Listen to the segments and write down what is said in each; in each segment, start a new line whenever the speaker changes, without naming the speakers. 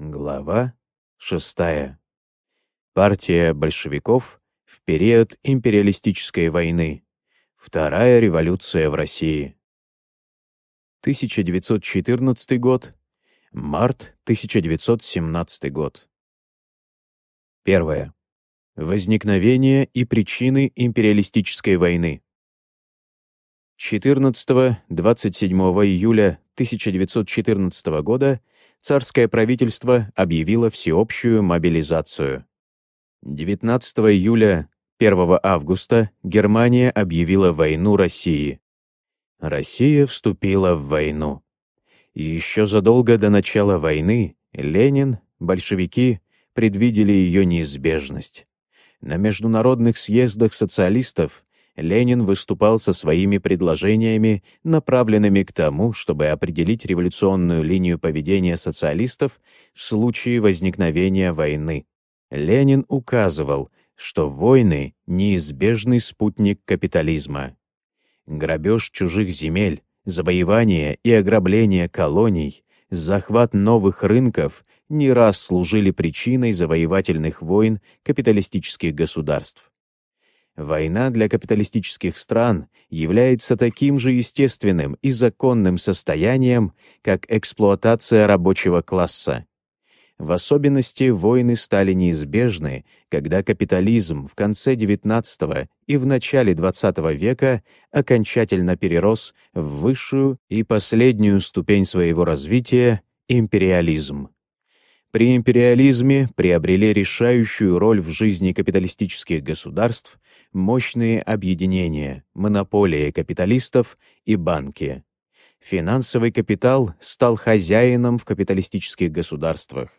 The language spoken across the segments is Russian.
Глава шестая. Партия большевиков в период империалистической войны. Вторая революция в России. 1914 год. Март 1917 год. Первое. Возникновение и причины империалистической войны. 14-27 июля 1914 года царское правительство объявило всеобщую мобилизацию. 19 июля 1 августа Германия объявила войну России. Россия вступила в войну. Еще задолго до начала войны Ленин, большевики предвидели ее неизбежность. На международных съездах социалистов Ленин выступал со своими предложениями, направленными к тому, чтобы определить революционную линию поведения социалистов в случае возникновения войны. Ленин указывал, что войны — неизбежный спутник капитализма. Грабеж чужих земель, завоевание и ограбление колоний, захват новых рынков не раз служили причиной завоевательных войн капиталистических государств. Война для капиталистических стран является таким же естественным и законным состоянием, как эксплуатация рабочего класса. В особенности войны стали неизбежны, когда капитализм в конце XIX и в начале XX века окончательно перерос в высшую и последнюю ступень своего развития — империализм. При империализме приобрели решающую роль в жизни капиталистических государств мощные объединения, монополии капиталистов и банки. Финансовый капитал стал хозяином в капиталистических государствах.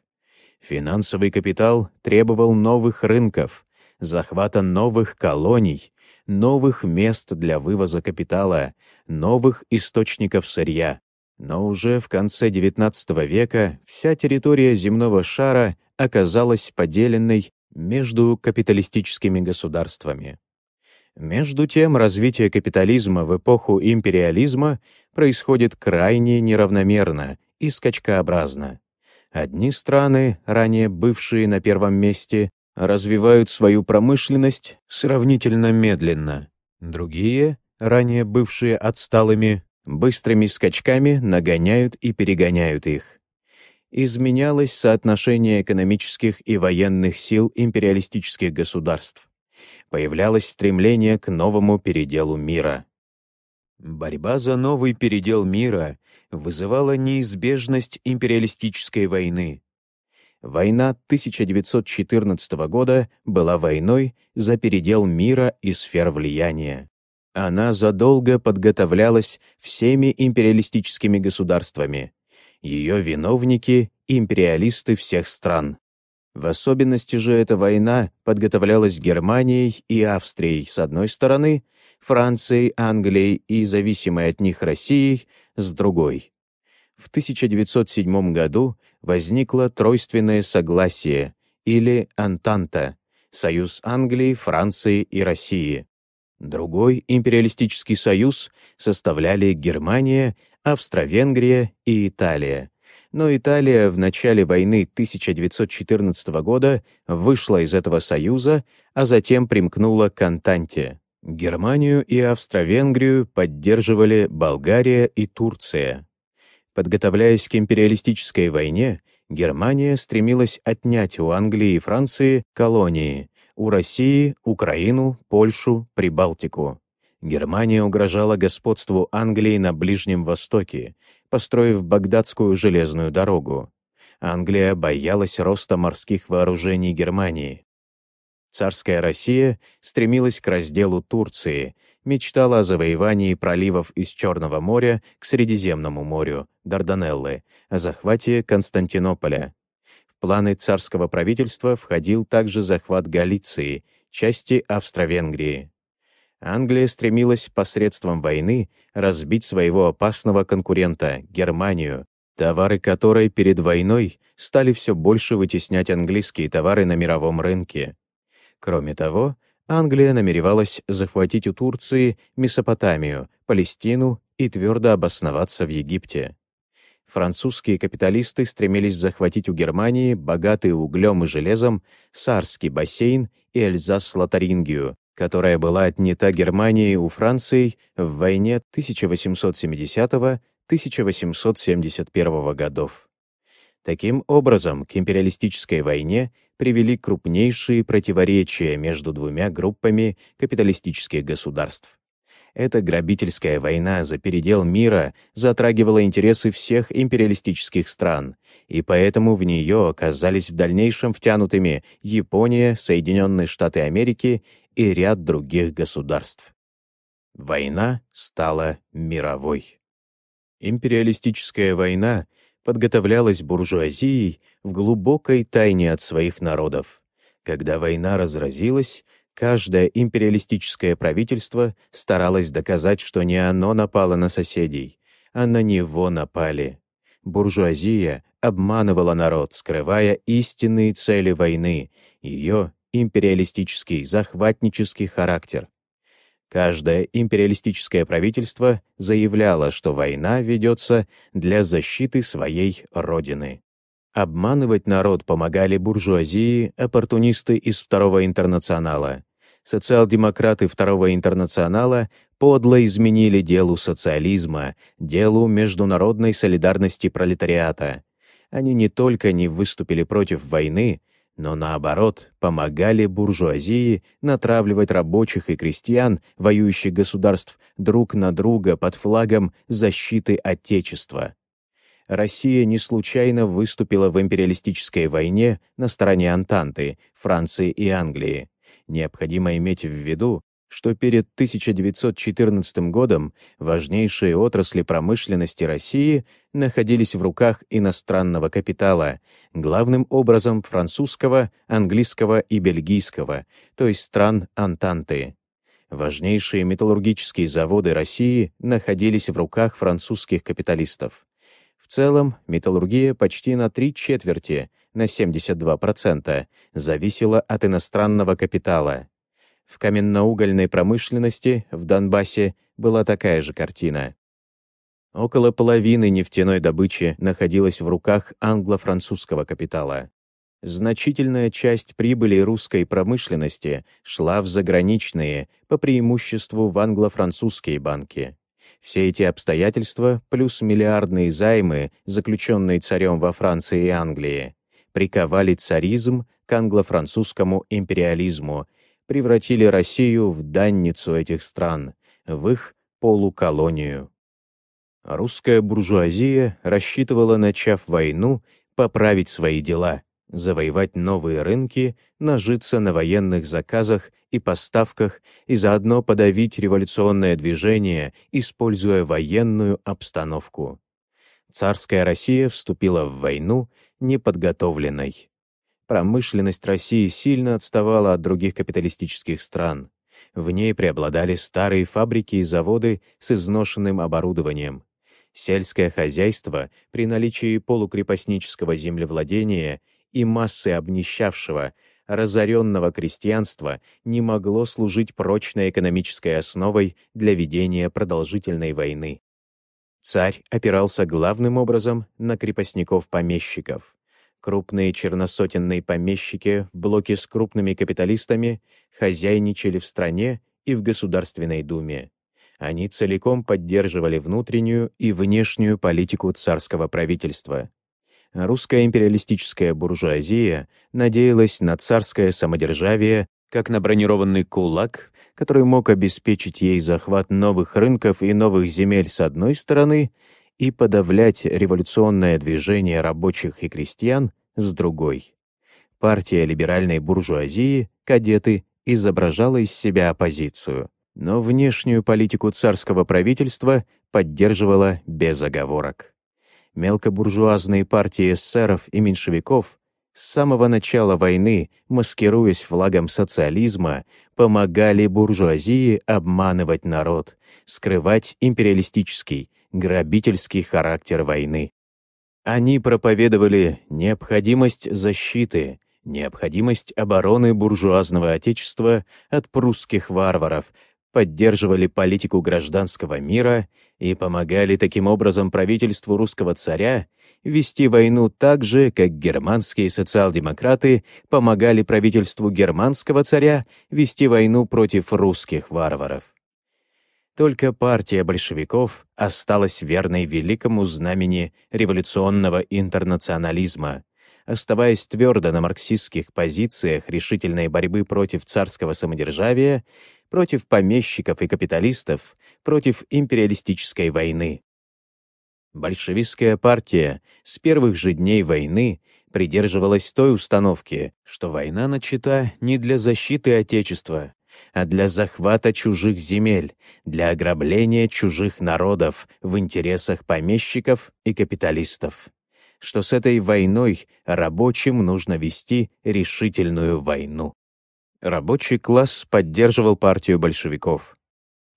Финансовый капитал требовал новых рынков, захвата новых колоний, новых мест для вывоза капитала, новых источников сырья. Но уже в конце XIX века вся территория земного шара оказалась поделенной между капиталистическими государствами. Между тем, развитие капитализма в эпоху империализма происходит крайне неравномерно и скачкообразно. Одни страны, ранее бывшие на первом месте, развивают свою промышленность сравнительно медленно. Другие, ранее бывшие отсталыми, быстрыми скачками нагоняют и перегоняют их. Изменялось соотношение экономических и военных сил империалистических государств. Появлялось стремление к новому переделу мира. Борьба за новый передел мира вызывала неизбежность империалистической войны. Война 1914 года была войной за передел мира и сфер влияния. Она задолго подготовлялась всеми империалистическими государствами. Ее виновники — империалисты всех стран. В особенности же эта война подготовлялась Германией и Австрией с одной стороны, Францией, Англией и зависимой от них Россией с другой. В 1907 году возникло Тройственное согласие или Антанта, союз Англии, Франции и России. Другой империалистический союз составляли Германия, Австро-Венгрия и Италия. Но Италия в начале войны 1914 года вышла из этого союза, а затем примкнула к Антанте. Германию и Австро-Венгрию поддерживали Болгария и Турция. Подготовляясь к империалистической войне, Германия стремилась отнять у Англии и Франции колонии, у России — Украину, Польшу, Прибалтику. Германия угрожала господству Англии на Ближнем Востоке, построив Багдадскую железную дорогу. Англия боялась роста морских вооружений Германии. Царская Россия стремилась к разделу Турции, мечтала о завоевании проливов из Черного моря к Средиземному морю, Дарданеллы, о захвате Константинополя. Планы царского правительства входил также захват Галиции, части Австро-Венгрии. Англия стремилась посредством войны разбить своего опасного конкурента, Германию, товары которой перед войной стали все больше вытеснять английские товары на мировом рынке. Кроме того, Англия намеревалась захватить у Турции Месопотамию, Палестину и твердо обосноваться в Египте. Французские капиталисты стремились захватить у Германии богатый углем и железом Сарский бассейн и Эльзас-Лотарингию, которая была отнята Германией у Франции в войне 1870-1871 годов. Таким образом, к империалистической войне привели крупнейшие противоречия между двумя группами капиталистических государств. Эта грабительская война за передел мира затрагивала интересы всех империалистических стран, и поэтому в нее оказались в дальнейшем втянутыми Япония, Соединенные Штаты Америки и ряд других государств. Война стала мировой. Империалистическая война подготовлялась буржуазией в глубокой тайне от своих народов. Когда война разразилась, каждое империалистическое правительство старалось доказать, что не оно напало на соседей, а на него напали. Буржуазия обманывала народ, скрывая истинные цели войны, ее империалистический, захватнический характер. Каждое империалистическое правительство заявляло, что война ведется для защиты своей родины. Обманывать народ помогали буржуазии, оппортунисты из Второго интернационала. Социал-демократы Второго интернационала подло изменили делу социализма, делу международной солидарности пролетариата. Они не только не выступили против войны, но наоборот помогали буржуазии натравливать рабочих и крестьян, воюющих государств, друг на друга под флагом защиты Отечества. Россия не случайно выступила в империалистической войне на стороне Антанты, Франции и Англии. Необходимо иметь в виду, что перед 1914 годом важнейшие отрасли промышленности России находились в руках иностранного капитала, главным образом французского, английского и бельгийского, то есть стран Антанты. Важнейшие металлургические заводы России находились в руках французских капиталистов. В целом, металлургия почти на три четверти, на 72%, зависела от иностранного капитала. В каменноугольной промышленности в Донбассе была такая же картина. Около половины нефтяной добычи находилась в руках англо-французского капитала. Значительная часть прибыли русской промышленности шла в заграничные, по преимуществу в англо-французские банки. Все эти обстоятельства, плюс миллиардные займы, заключенные царем во Франции и Англии, приковали царизм к англо-французскому империализму превратили Россию в данницу этих стран, в их полуколонию. Русская буржуазия рассчитывала, начав войну, поправить свои дела, завоевать новые рынки, нажиться на военных заказах и поставках и заодно подавить революционное движение, используя военную обстановку. Царская Россия вступила в войну неподготовленной. Промышленность России сильно отставала от других капиталистических стран. В ней преобладали старые фабрики и заводы с изношенным оборудованием. Сельское хозяйство при наличии полукрепостнического землевладения и массы обнищавшего, разоренного крестьянства не могло служить прочной экономической основой для ведения продолжительной войны. Царь опирался главным образом на крепостников-помещиков. Крупные черносотенные помещики в блоке с крупными капиталистами хозяйничали в стране и в Государственной Думе. Они целиком поддерживали внутреннюю и внешнюю политику царского правительства. Русская империалистическая буржуазия надеялась на царское самодержавие как на бронированный кулак, который мог обеспечить ей захват новых рынков и новых земель с одной стороны и подавлять революционное движение рабочих и крестьян с другой. Партия либеральной буржуазии, кадеты, изображала из себя оппозицию, но внешнюю политику царского правительства поддерживала без оговорок. Мелкобуржуазные партии эсеров и меньшевиков с самого начала войны, маскируясь флагом социализма, помогали буржуазии обманывать народ, скрывать империалистический, грабительский характер войны. Они проповедовали необходимость защиты, необходимость обороны буржуазного отечества от прусских варваров, поддерживали политику гражданского мира и помогали таким образом правительству русского царя вести войну так же, как германские социал-демократы помогали правительству германского царя вести войну против русских варваров. Только партия большевиков осталась верной великому знамени революционного интернационализма, оставаясь твердо на марксистских позициях решительной борьбы против царского самодержавия, против помещиков и капиталистов, против империалистической войны. Большевистская партия с первых же дней войны придерживалась той установки, что война начата не для защиты Отечества, а для захвата чужих земель, для ограбления чужих народов в интересах помещиков и капиталистов. Что с этой войной рабочим нужно вести решительную войну. Рабочий класс поддерживал партию большевиков.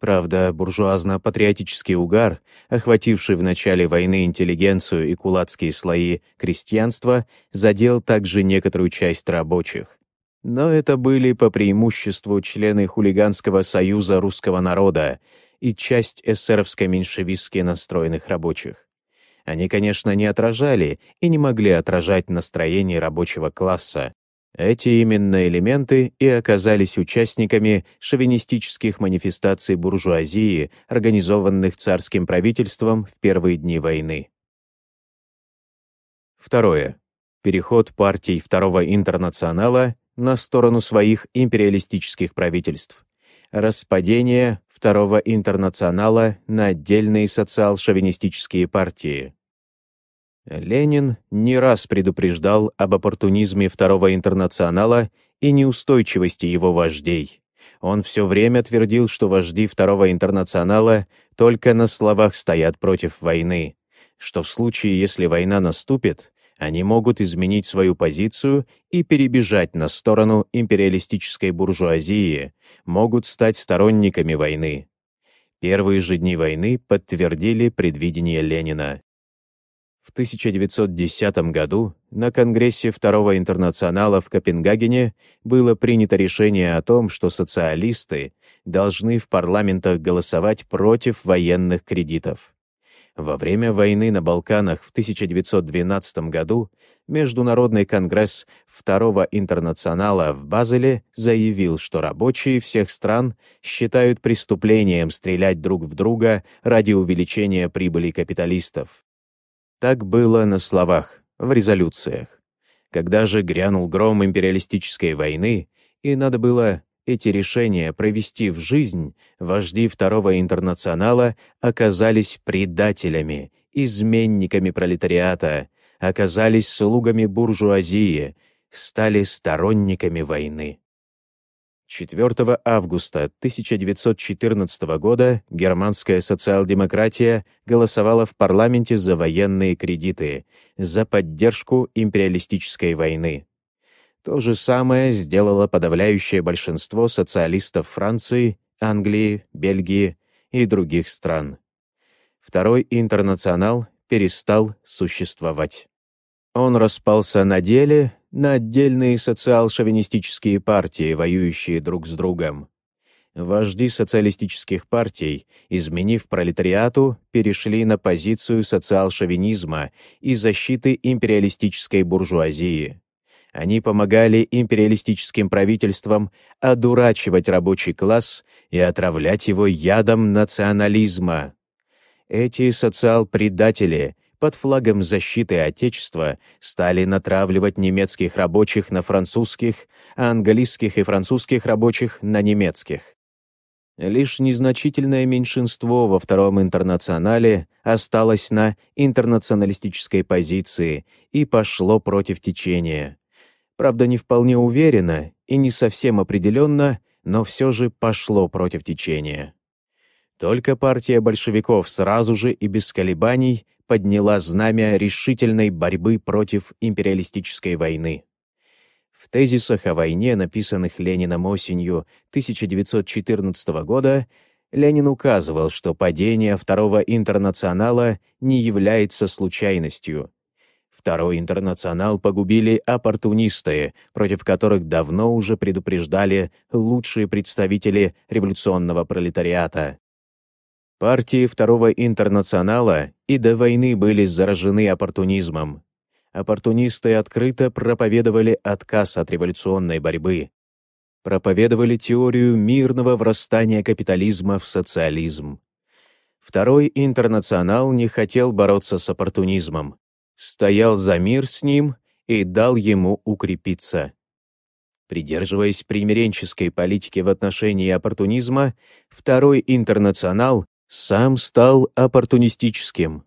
Правда, буржуазно-патриотический угар, охвативший в начале войны интеллигенцию и кулацкие слои крестьянства, задел также некоторую часть рабочих. Но это были по преимуществу члены хулиганского союза русского народа и часть эсеровско-меньшевистски настроенных рабочих. Они, конечно, не отражали и не могли отражать настроение рабочего класса. Эти именно элементы и оказались участниками шовинистических манифестаций буржуазии, организованных царским правительством в первые дни войны. Второе. Переход партий Второго интернационала на сторону своих империалистических правительств. Распадение Второго интернационала на отдельные социал-шовинистические партии. Ленин не раз предупреждал об оппортунизме Второго интернационала и неустойчивости его вождей. Он все время твердил, что вожди Второго интернационала только на словах стоят против войны, что в случае, если война наступит, они могут изменить свою позицию и перебежать на сторону империалистической буржуазии, могут стать сторонниками войны. Первые же дни войны подтвердили предвидение Ленина. В 1910 году на Конгрессе Второго интернационала в Копенгагене было принято решение о том, что социалисты должны в парламентах голосовать против военных кредитов. Во время войны на Балканах в 1912 году Международный конгресс Второго интернационала в Базеле заявил, что рабочие всех стран считают преступлением стрелять друг в друга ради увеличения прибыли капиталистов. Так было на словах, в резолюциях. Когда же грянул гром империалистической войны, и надо было эти решения провести в жизнь, вожди Второго интернационала оказались предателями, изменниками пролетариата, оказались слугами буржуазии, стали сторонниками войны. 4 августа 1914 года германская социал-демократия голосовала в парламенте за военные кредиты, за поддержку империалистической войны. То же самое сделало подавляющее большинство социалистов Франции, Англии, Бельгии и других стран. Второй интернационал перестал существовать. Он распался на деле на отдельные социал-шовинистические партии, воюющие друг с другом. Вожди социалистических партий, изменив пролетариату, перешли на позицию социал-шовинизма и защиты империалистической буржуазии. Они помогали империалистическим правительствам одурачивать рабочий класс и отравлять его ядом национализма. Эти социал-предатели под флагом защиты Отечества стали натравливать немецких рабочих на французских, а английских и французских рабочих на немецких. Лишь незначительное меньшинство во Втором интернационале осталось на интернационалистической позиции и пошло против течения правда, не вполне уверенно и не совсем определенно, но все же пошло против течения. Только партия большевиков сразу же и без колебаний подняла знамя решительной борьбы против империалистической войны. В тезисах о войне, написанных Лениным осенью 1914 года, Ленин указывал, что падение Второго интернационала не является случайностью, Второй интернационал погубили оппортунисты, против которых давно уже предупреждали лучшие представители революционного пролетариата. Партии Второго интернационала и до войны были заражены оппортунизмом. Оппортунисты открыто проповедовали отказ от революционной борьбы, проповедовали теорию мирного врастания капитализма в социализм. Второй интернационал не хотел бороться с оппортунизмом, стоял за мир с ним и дал ему укрепиться. Придерживаясь примиренческой политики в отношении оппортунизма, Второй интернационал сам стал оппортунистическим.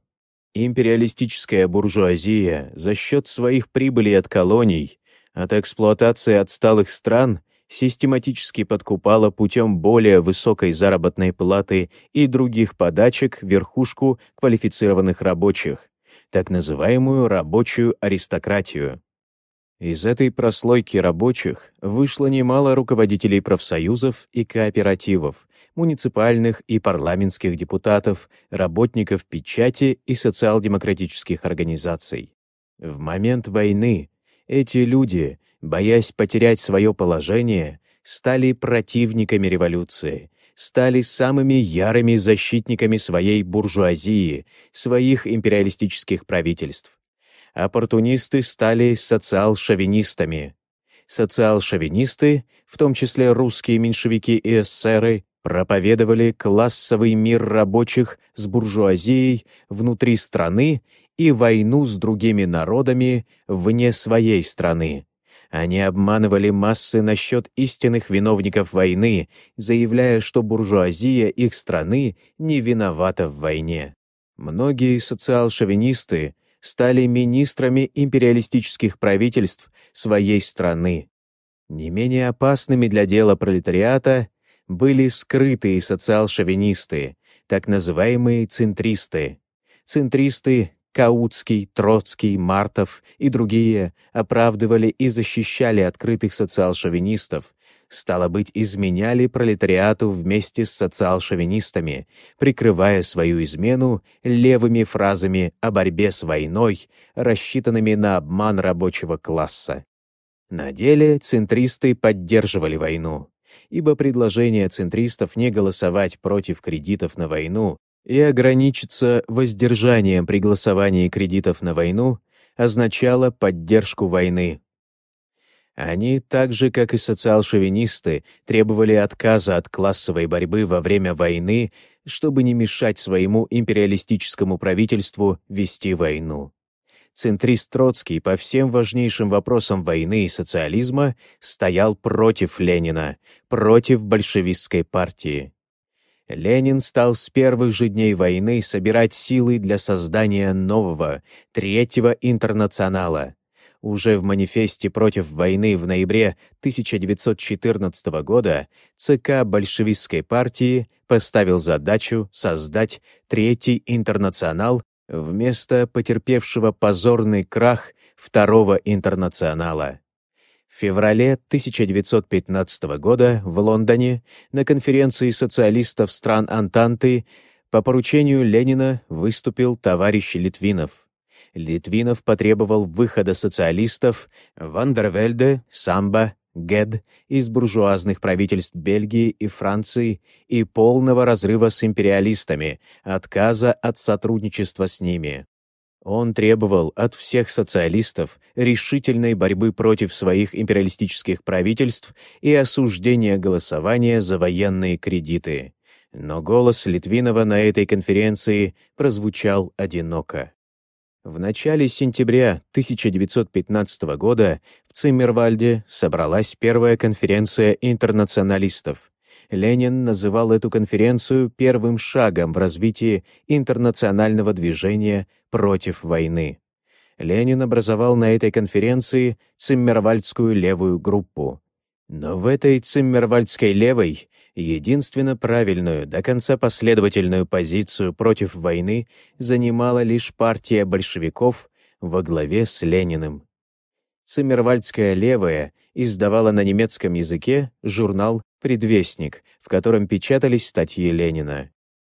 Империалистическая буржуазия за счет своих прибылей от колоний, от эксплуатации отсталых стран систематически подкупала путем более высокой заработной платы и других подачек верхушку квалифицированных рабочих, так называемую рабочую аристократию. Из этой прослойки рабочих вышло немало руководителей профсоюзов и кооперативов, муниципальных и парламентских депутатов, работников печати и социал-демократических организаций. В момент войны эти люди, боясь потерять свое положение, стали противниками революции, стали самыми ярыми защитниками своей буржуазии, своих империалистических правительств. Оппортунисты стали социал-шовинистами. Социал-шовинисты, в том числе русские меньшевики и эсеры, проповедовали классовый мир рабочих с буржуазией внутри страны и войну с другими народами вне своей страны. Они обманывали массы насчет истинных виновников войны, заявляя, что буржуазия их страны не виновата в войне. Многие социал-шовинисты стали министрами империалистических правительств своей страны. Не менее опасными для дела пролетариата были скрытые социал-шовинисты, так называемые центристы. Центристы Каутский, Троцкий, Мартов и другие оправдывали и защищали открытых социал-шовинистов, стало быть, изменяли пролетариату вместе с социал-шовинистами, прикрывая свою измену левыми фразами о борьбе с войной, рассчитанными на обман рабочего класса. На деле центристы поддерживали войну, ибо предложение центристов не голосовать против кредитов на войну и ограничиться воздержанием при голосовании кредитов на войну означало поддержку войны. Они, так же как и социал-шовинисты, требовали отказа от классовой борьбы во время войны, чтобы не мешать своему империалистическому правительству вести войну. Центрист Троцкий по всем важнейшим вопросам войны и социализма стоял против Ленина, против большевистской партии. Ленин стал с первых же дней войны собирать силы для создания нового, третьего интернационала. Уже в манифесте против войны в ноябре 1914 года ЦК большевистской партии поставил задачу создать Третий интернационал вместо потерпевшего позорный крах Второго интернационала. В феврале 1915 года в Лондоне на конференции социалистов стран Антанты по поручению Ленина выступил товарищ Литвинов. Литвинов потребовал выхода социалистов Вандервельде, Самба, Гед из буржуазных правительств Бельгии и Франции и полного разрыва с империалистами, отказа от сотрудничества с ними. Он требовал от всех социалистов решительной борьбы против своих империалистических правительств и осуждения голосования за военные кредиты. Но голос Литвинова на этой конференции прозвучал одиноко. В начале сентября 1915 года в Циммервальде собралась первая конференция интернационалистов. Ленин называл эту конференцию первым шагом в развитии интернационального движения против войны. Ленин образовал на этой конференции Циммервальдскую левую группу. Но в этой Циммервальдской левой единственно правильную, до конца последовательную позицию против войны занимала лишь партия большевиков во главе с Лениным. Циммервальдская левая издавала на немецком языке журнал «Предвестник», в котором печатались статьи Ленина.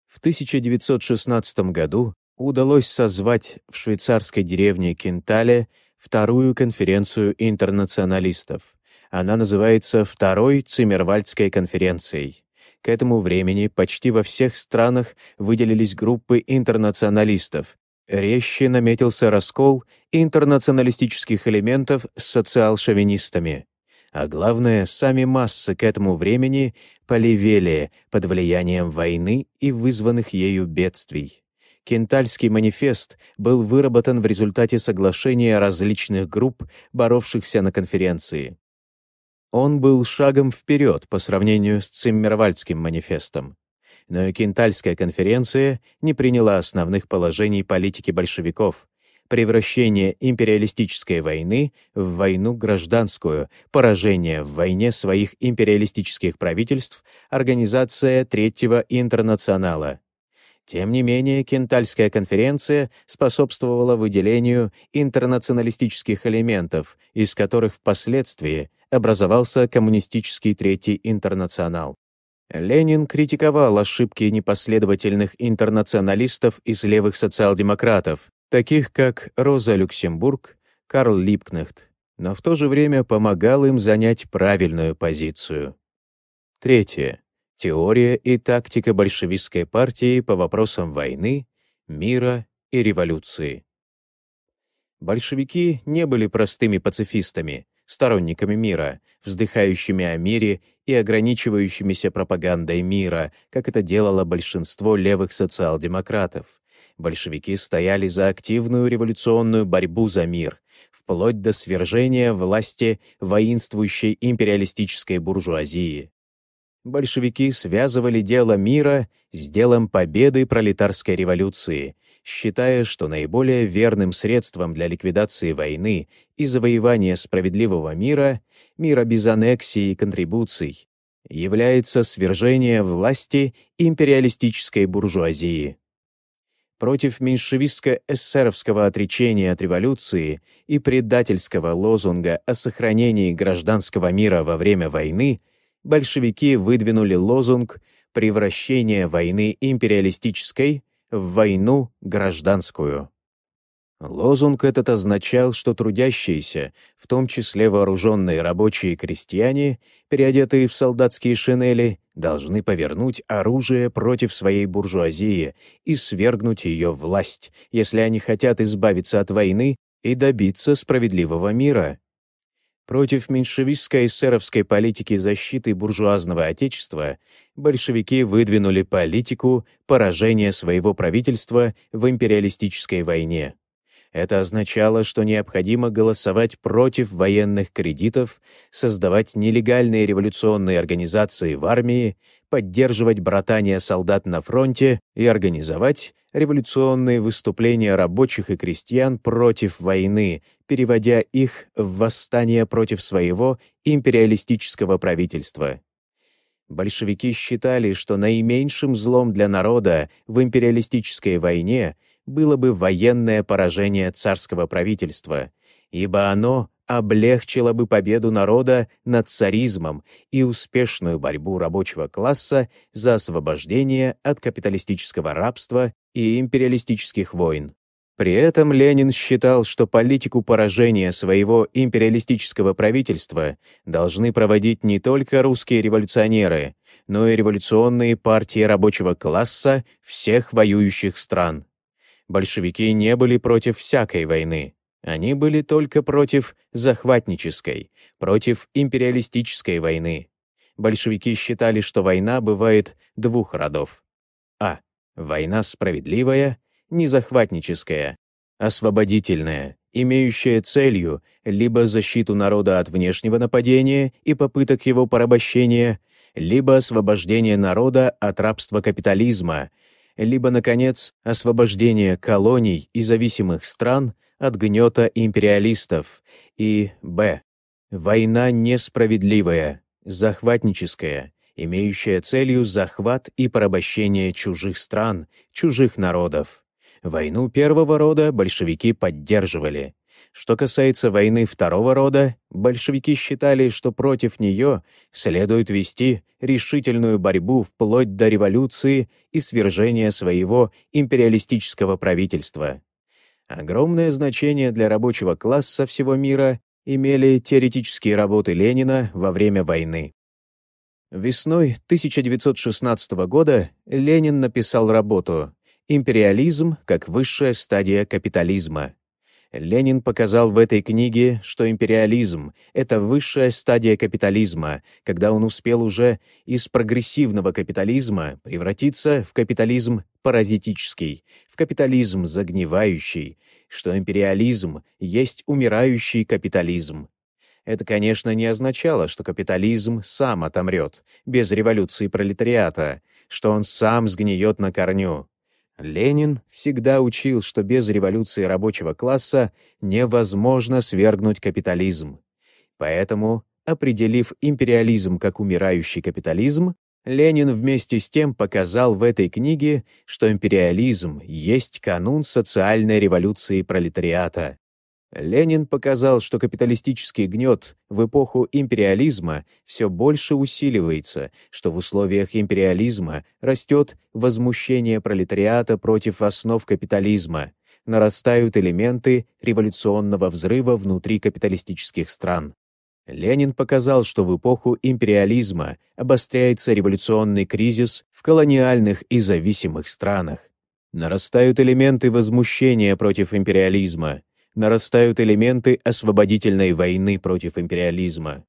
В 1916 году удалось созвать в швейцарской деревне Кентале вторую конференцию интернационалистов. Она называется Второй Циммервальдской конференцией. К этому времени почти во всех странах выделились группы интернационалистов. Резче наметился раскол интернационалистических элементов с социал-шовинистами. А главное, сами массы к этому времени полевели под влиянием войны и вызванных ею бедствий. Кентальский манифест был выработан в результате соглашения различных групп, боровшихся на конференции. Он был шагом вперед по сравнению с Циммервальдским манифестом. Но Кентальская конференция не приняла основных положений политики большевиков, превращение империалистической войны в войну гражданскую, поражение в войне своих империалистических правительств, организация Третьего интернационала. Тем не менее, Кентальская конференция способствовала выделению интернационалистических элементов, из которых впоследствии образовался коммунистический Третий интернационал. Ленин критиковал ошибки непоследовательных интернационалистов из левых социал-демократов, таких как Роза Люксембург, Карл Липкнехт, но в то же время помогал им занять правильную позицию. Третье. Теория и тактика большевистской партии по вопросам войны, мира и революции. Большевики не были простыми пацифистами, сторонниками мира, вздыхающими о мире и ограничивающимися пропагандой мира, как это делало большинство левых социал-демократов. Большевики стояли за активную революционную борьбу за мир, вплоть до свержения власти воинствующей империалистической буржуазии. Большевики связывали дело мира с делом победы пролетарской революции считая, что наиболее верным средством для ликвидации войны и завоевания справедливого мира, мира без аннексии и контрибуций, является свержение власти империалистической буржуазии. Против меньшевистско-эсеровского отречения от революции и предательского лозунга о сохранении гражданского мира во время войны большевики выдвинули лозунг превращения войны империалистической в войну гражданскую. Лозунг этот означал, что трудящиеся, в том числе вооруженные рабочие и крестьяне, переодетые в солдатские шинели, должны повернуть оружие против своей буржуазии и свергнуть ее власть, если они хотят избавиться от войны и добиться справедливого мира. Против меньшевистской эсеровской политики защиты буржуазного отечества большевики выдвинули политику поражения своего правительства в империалистической войне. Это означало, что необходимо голосовать против военных кредитов, создавать нелегальные революционные организации в армии, поддерживать братания солдат на фронте и организовать революционные выступления рабочих и крестьян против войны, переводя их в восстание против своего империалистического правительства. Большевики считали, что наименьшим злом для народа в империалистической войне — было бы военное поражение царского правительства, ибо оно облегчило бы победу народа над царизмом и успешную борьбу рабочего класса за освобождение от капиталистического рабства и империалистических войн. При этом Ленин считал, что политику поражения своего империалистического правительства должны проводить не только русские революционеры, но и революционные партии рабочего класса всех воюющих стран большевики не были против всякой войны. Они были только против захватнической, против империалистической войны. Большевики считали, что война бывает двух родов. А. Война справедливая, не захватническая, освободительная, имеющая целью либо защиту народа от внешнего нападения и попыток его порабощения, либо освобождение народа от рабства капитализма либо, наконец, освобождение колоний и зависимых стран от гнета империалистов, и б. Война несправедливая, захватническая, имеющая целью захват и порабощение чужих стран, чужих народов. Войну первого рода большевики поддерживали. Что касается войны второго рода, большевики считали, что против нее следует вести решительную борьбу вплоть до революции и свержения своего империалистического правительства. Огромное значение для рабочего класса всего мира имели теоретические работы Ленина во время войны. Весной 1916 года Ленин написал работу «Империализм как высшая стадия капитализма», Ленин показал в этой книге, что империализм — это высшая стадия капитализма, когда он успел уже из прогрессивного капитализма превратиться в капитализм паразитический, в капитализм загнивающий, что империализм есть умирающий капитализм. Это, конечно, не означало, что капитализм сам отомрет, без революции пролетариата, что он сам сгниет на корню. Ленин всегда учил, что без революции рабочего класса невозможно свергнуть капитализм. Поэтому, определив империализм как умирающий капитализм, Ленин вместе с тем показал в этой книге, что империализм есть канун социальной революции пролетариата, Ленин показал, что капиталистический гнет в эпоху империализма все больше усиливается, что в условиях империализма растет возмущение пролетариата против основ капитализма, нарастают элементы революционного взрыва внутри капиталистических стран. Ленин показал, что в эпоху империализма обостряется революционный кризис в колониальных и зависимых странах. Нарастают элементы возмущения против империализма, нарастают элементы освободительной войны против империализма.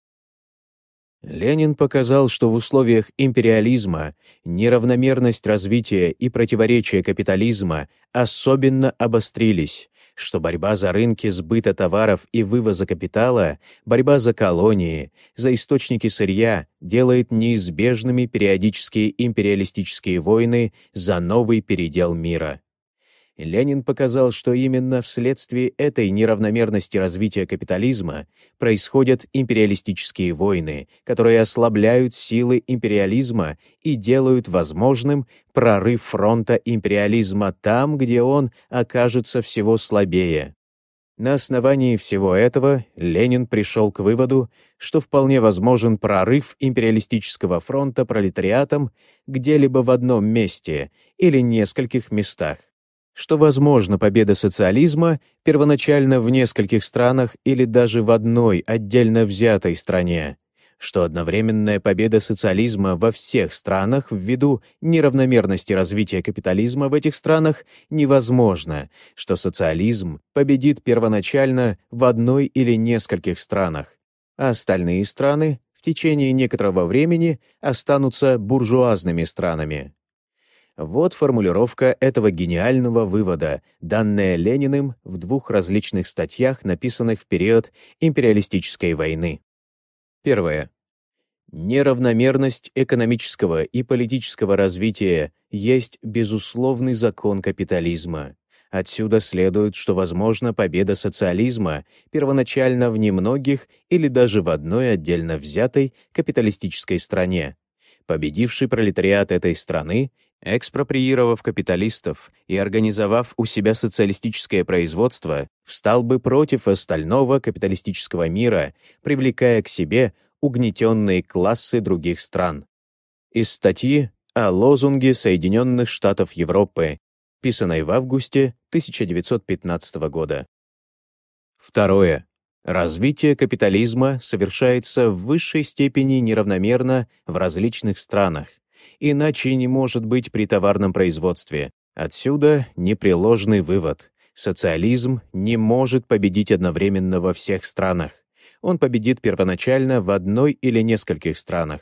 Ленин показал, что в условиях империализма неравномерность развития и противоречия капитализма особенно обострились, что борьба за рынки сбыта товаров и вывоза капитала, борьба за колонии, за источники сырья делает неизбежными периодические империалистические войны за новый передел мира. Ленин показал, что именно вследствие этой неравномерности развития капитализма происходят империалистические войны, которые ослабляют силы империализма и делают возможным прорыв фронта империализма там, где он окажется всего слабее. На основании всего этого Ленин пришел к выводу, что вполне возможен прорыв империалистического фронта пролетариатом где-либо в одном месте или нескольких местах что возможна победа социализма первоначально в нескольких странах или даже в одной отдельно взятой стране, что одновременная победа социализма во всех странах ввиду неравномерности развития капитализма в этих странах невозможна, что социализм победит первоначально в одной или нескольких странах, а остальные страны в течение некоторого времени останутся буржуазными странами. Вот формулировка этого гениального вывода, данная Лениным в двух различных статьях, написанных в период империалистической войны. Первое. Неравномерность экономического и политического развития есть безусловный закон капитализма. Отсюда следует, что возможна победа социализма первоначально в немногих или даже в одной отдельно взятой капиталистической стране. Победивший пролетариат этой страны экспроприировав капиталистов и организовав у себя социалистическое производство, встал бы против остального капиталистического мира, привлекая к себе угнетенные классы других стран. Из статьи о лозунге Соединенных Штатов Европы, писанной в августе 1915 года. Второе. Развитие капитализма совершается в высшей степени неравномерно в различных странах, иначе не может быть при товарном производстве. Отсюда непреложный вывод. Социализм не может победить одновременно во всех странах. Он победит первоначально в одной или нескольких странах.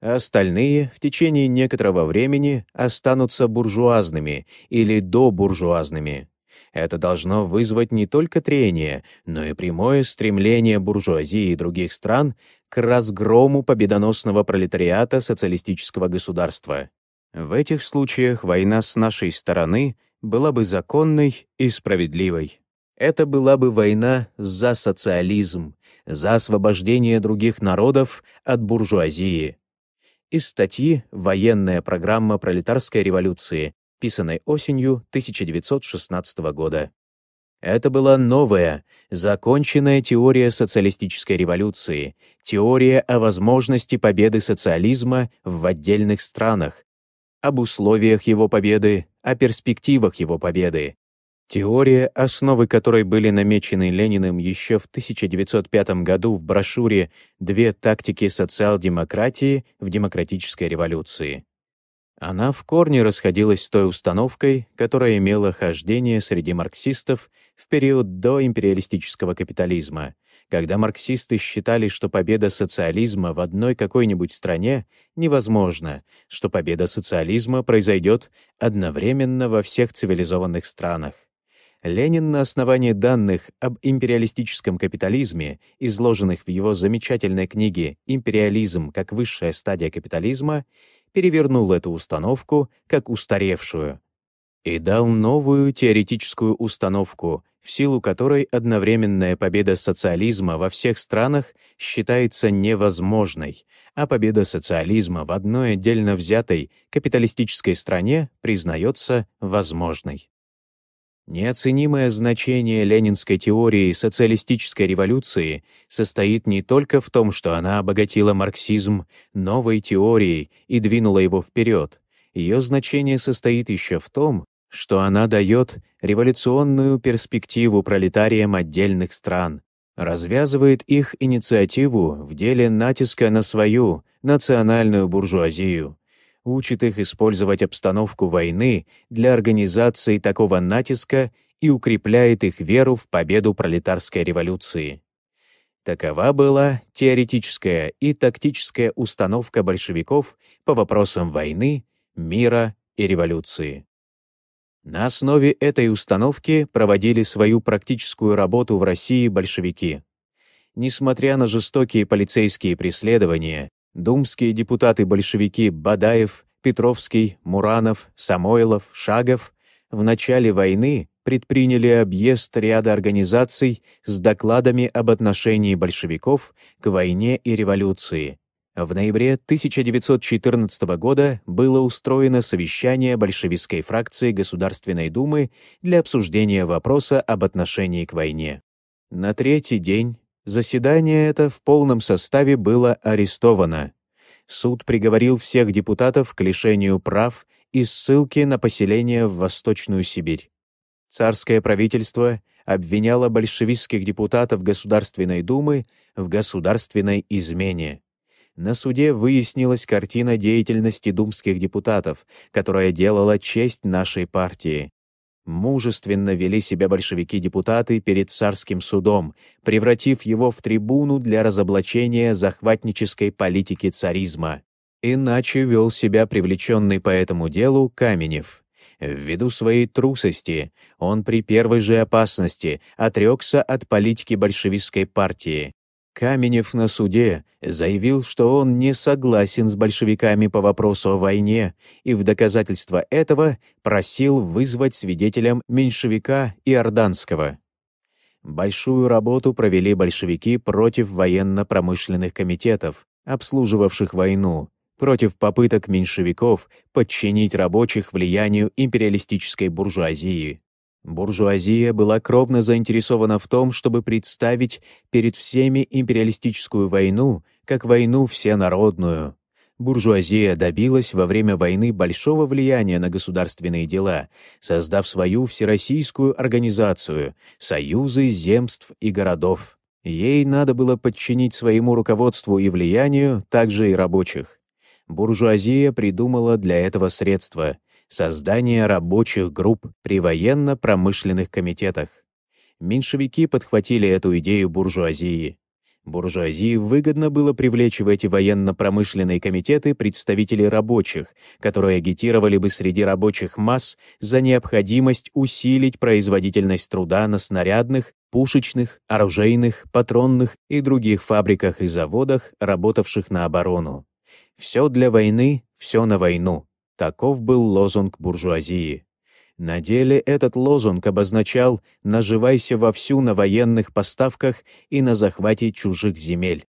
А остальные в течение некоторого времени останутся буржуазными или добуржуазными. Это должно вызвать не только трение, но и прямое стремление буржуазии и других стран к разгрому победоносного пролетариата социалистического государства. В этих случаях война с нашей стороны была бы законной и справедливой. Это была бы война за социализм, за освобождение других народов от буржуазии. Из статьи «Военная программа пролетарской революции», писанной осенью 1916 года. Это была новая, законченная теория социалистической революции, теория о возможности победы социализма в отдельных странах, об условиях его победы, о перспективах его победы. Теория, основы которой были намечены Лениным еще в 1905 году в брошюре «Две тактики социал-демократии в демократической революции». Она в корне расходилась с той установкой, которая имела хождение среди марксистов в период до империалистического капитализма, когда марксисты считали, что победа социализма в одной какой-нибудь стране невозможна, что победа социализма произойдет одновременно во всех цивилизованных странах. Ленин на основании данных об империалистическом капитализме, изложенных в его замечательной книге «Империализм как высшая стадия капитализма», перевернул эту установку как устаревшую и дал новую теоретическую установку, в силу которой одновременная победа социализма во всех странах считается невозможной, а победа социализма в одной отдельно взятой капиталистической стране признается возможной. Неоценимое значение ленинской теории социалистической революции состоит не только в том, что она обогатила марксизм новой теорией и двинула его вперед. Ее значение состоит еще в том, что она дает революционную перспективу пролетариям отдельных стран, развязывает их инициативу в деле натиска на свою национальную буржуазию, учит их использовать обстановку войны для организации такого натиска и укрепляет их веру в победу пролетарской революции. Такова была теоретическая и тактическая установка большевиков по вопросам войны, мира и революции. На основе этой установки проводили свою практическую работу в России большевики. Несмотря на жестокие полицейские преследования, думские депутаты-большевики Бадаев, Петровский, Муранов, Самойлов, Шагов в начале войны предприняли объезд ряда организаций с докладами об отношении большевиков к войне и революции. В ноябре 1914 года было устроено совещание большевистской фракции Государственной Думы для обсуждения вопроса об отношении к войне. На третий день Заседание это в полном составе было арестовано. Суд приговорил всех депутатов к лишению прав и ссылке на поселение в Восточную Сибирь. Царское правительство обвиняло большевистских депутатов Государственной Думы в государственной измене. На суде выяснилась картина деятельности думских депутатов, которая делала честь нашей партии. Мужественно вели себя большевики-депутаты перед царским судом, превратив его в трибуну для разоблачения захватнической политики царизма. Иначе вел себя привлеченный по этому делу Каменев. Ввиду своей трусости он при первой же опасности отрекся от политики большевистской партии, Каменев на суде заявил, что он не согласен с большевиками по вопросу о войне и в доказательство этого просил вызвать свидетелем меньшевика Иорданского. Большую работу провели большевики против военно-промышленных комитетов, обслуживавших войну, против попыток меньшевиков подчинить рабочих влиянию империалистической буржуазии. Буржуазия была кровно заинтересована в том, чтобы представить перед всеми империалистическую войну как войну всенародную. Буржуазия добилась во время войны большого влияния на государственные дела, создав свою всероссийскую организацию «Союзы земств и городов». Ей надо было подчинить своему руководству и влиянию также и рабочих. Буржуазия придумала для этого средства — создание рабочих групп при военно-промышленных комитетах. Меньшевики подхватили эту идею буржуазии. Буржуазии выгодно было привлечь в эти военно-промышленные комитеты представителей рабочих, которые агитировали бы среди рабочих масс за необходимость усилить производительность труда на снарядных, пушечных, оружейных, патронных и других фабриках и заводах, работавших на оборону. Все для войны, все на войну. Таков был лозунг буржуазии. На деле этот лозунг обозначал «наживайся вовсю на военных поставках и на захвате чужих земель».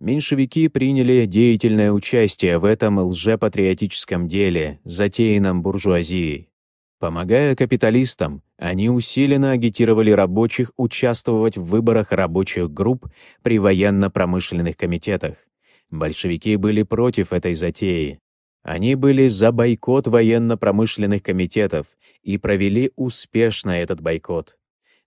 Меньшевики приняли деятельное участие в этом лжепатриотическом деле, затеянном буржуазией. Помогая капиталистам, они усиленно агитировали рабочих участвовать в выборах рабочих групп при военно-промышленных комитетах. Большевики были против этой затеи. Они были за бойкот военно-промышленных комитетов и провели успешно этот бойкот.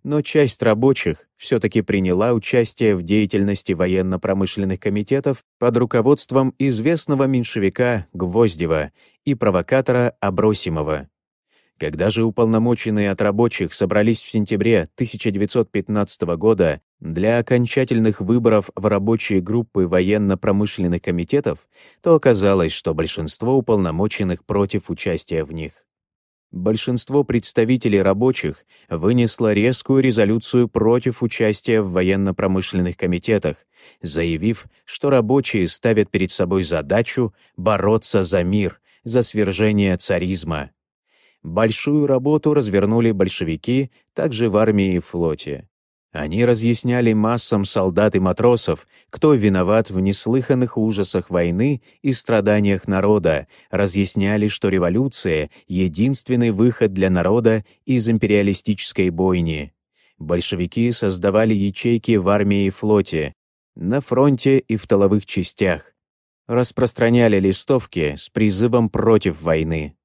Но часть рабочих все-таки приняла участие в деятельности военно-промышленных комитетов под руководством известного меньшевика Гвоздева и провокатора Абросимова. Когда же уполномоченные от рабочих собрались в сентябре 1915 года для окончательных выборов в рабочие группы военно-промышленных комитетов, то оказалось, что большинство уполномоченных против участия в них. Большинство представителей рабочих вынесло резкую резолюцию против участия в военно-промышленных комитетах, заявив, что рабочие ставят перед собой задачу бороться за мир, за свержение царизма. Большую работу развернули большевики также в армии и флоте. Они разъясняли массам солдат и матросов, кто виноват в неслыханных ужасах войны и страданиях народа, разъясняли, что революция — единственный выход для народа из империалистической бойни. Большевики создавали ячейки в армии и флоте, на фронте и в тыловых частях, распространяли листовки с призывом против войны.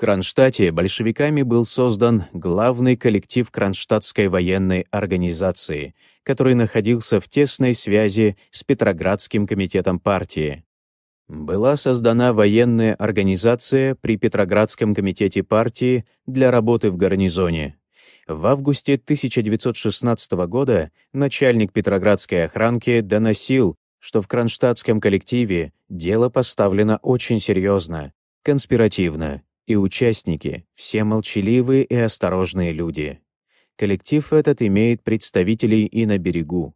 Кронштадте большевиками был создан главный коллектив Кронштадтской военной организации, который находился в тесной связи с Петроградским комитетом партии. Была создана военная организация при Петроградском комитете партии для работы в гарнизоне. В августе 1916 года начальник Петроградской охранки доносил, что в кронштадтском коллективе дело поставлено очень серьезно, конспиративно, и участники — все молчаливые и осторожные люди. Коллектив этот имеет представителей и на берегу.